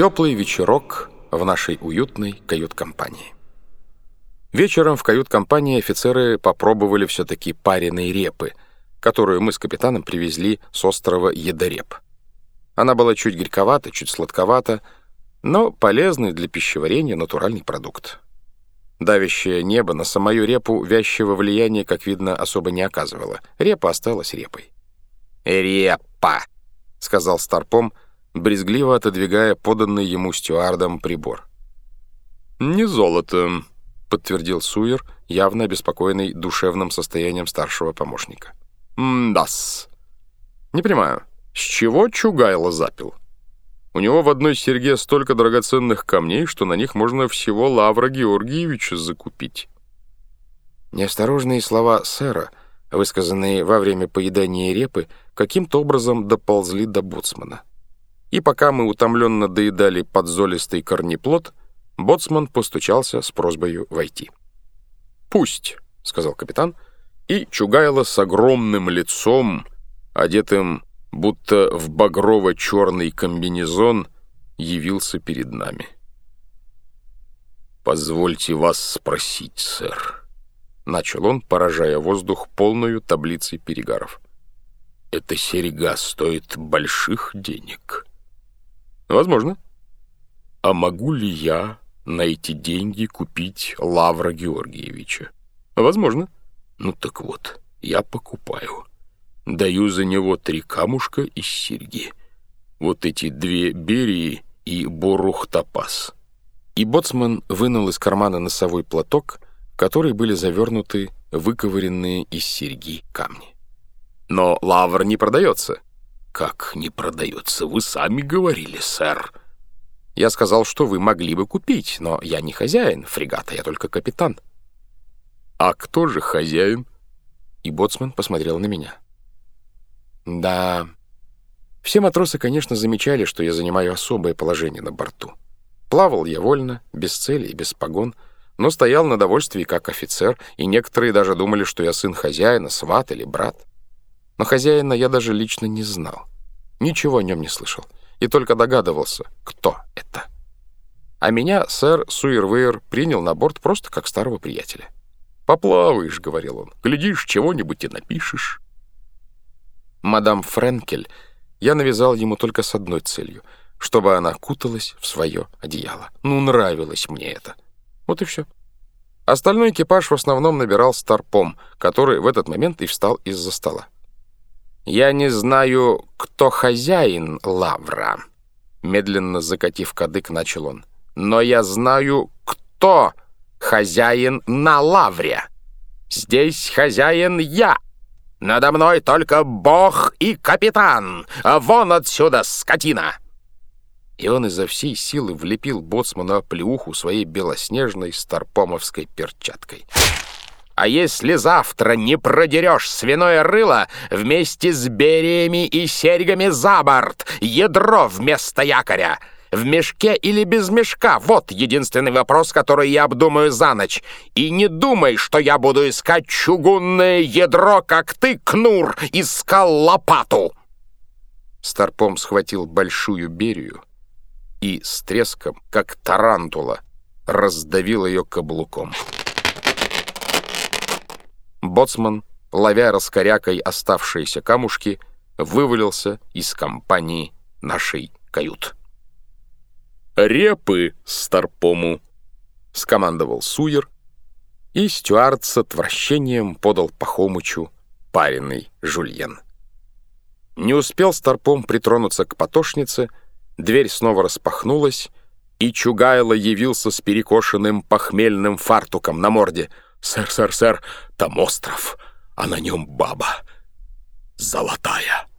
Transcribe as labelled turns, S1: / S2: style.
S1: Теплый вечерок в нашей уютной кают-компании. Вечером в кают-компании офицеры попробовали все-таки пареной репы, которую мы с капитаном привезли с острова Едореп. Она была чуть горьковата, чуть сладковата, но полезный для пищеварения натуральный продукт. Давящее небо на самую репу вязчего влияния, как видно, особо не оказывало. Репа осталась репой. «Репа!» — сказал Старпом, брезгливо отодвигая поданный ему стюардом прибор. «Не золото», — подтвердил Суер, явно обеспокоенный душевным состоянием старшего помощника. «М-дас. Не понимаю, с чего Чугайло запил? У него в одной серьге столько драгоценных камней, что на них можно всего Лавра Георгиевича закупить».
S2: Неосторожные слова сэра, высказанные во время поедания репы, каким-то образом доползли до боцмана.
S1: И пока мы утомленно доедали подзолистый корнеплод, боцман постучался с просьбой войти. «Пусть», — сказал капитан, и Чугайло с огромным лицом, одетым будто в багрово-черный комбинезон, явился перед нами. «Позвольте вас спросить, сэр», — начал он, поражая воздух полную таблицей перегаров. «Эта серьга стоит больших денег?»
S2: Возможно.
S1: А могу ли я на эти деньги купить Лавра Георгиевича?
S2: Возможно.
S1: Ну так вот, я покупаю. Даю за него три камушка из серьги. Вот эти две берии и борухтопас.
S2: И боцман вынул из кармана носовой платок, в который были завернуты выковыренные из серьги камни.
S1: Но лавр не продается.
S2: «Как не продается? Вы сами говорили, сэр».
S1: «Я сказал, что вы могли бы купить, но я не хозяин фрегата, я только капитан».
S2: «А кто же хозяин?»
S1: И боцман посмотрел на меня.
S2: «Да...» Все матросы, конечно, замечали, что я занимаю особое положение на борту. Плавал я вольно, без цели и без погон, но стоял на довольствии как офицер, и некоторые даже думали, что я сын хозяина, сват или брат. Но хозяина я даже лично не знал. Ничего о нем не слышал. И только догадывался, кто это. А меня сэр Суирвейр принял на борт просто как старого приятеля.
S1: «Поплаваешь», — говорил он, — «глядишь, чего-нибудь и напишешь».
S2: Мадам Френкель я навязал ему только с одной целью, чтобы она куталась в свое одеяло. Ну, нравилось мне это. Вот и все. Остальной экипаж в основном набирал старпом, который в этот момент и встал из-за стола. «Я не знаю, кто хозяин Лавра», — медленно закатив кадык, начал он. «Но я знаю, кто хозяин на Лавре. Здесь хозяин я. Надо мной только бог и капитан. А вон отсюда, скотина!» И он изо всей силы влепил боцману оплеуху своей белоснежной старпомовской перчаткой. А если завтра не продерешь свиное рыло вместе с бериями и серьгами за борт, ядро вместо якоря, в мешке или без мешка? Вот единственный вопрос, который я обдумаю за ночь. И не думай, что я буду искать чугунное ядро, как ты, Кнур, искал лопату!» Старпом схватил большую берию и с треском, как тарантула, раздавил ее каблуком. Боцман, ловя раскорякой оставшиеся камушки, вывалился из компании нашей кают.
S1: «Репы старпому!»
S2: — скомандовал Суер, и стюард с отвращением подал Пахомычу пареный жульен. Не успел старпом притронуться к потошнице, дверь снова распахнулась, и Чугайло явился с перекошенным похмельным фартуком на морде —
S1: «Сэр, сэр, сэр, там остров, а на нем баба. Золотая».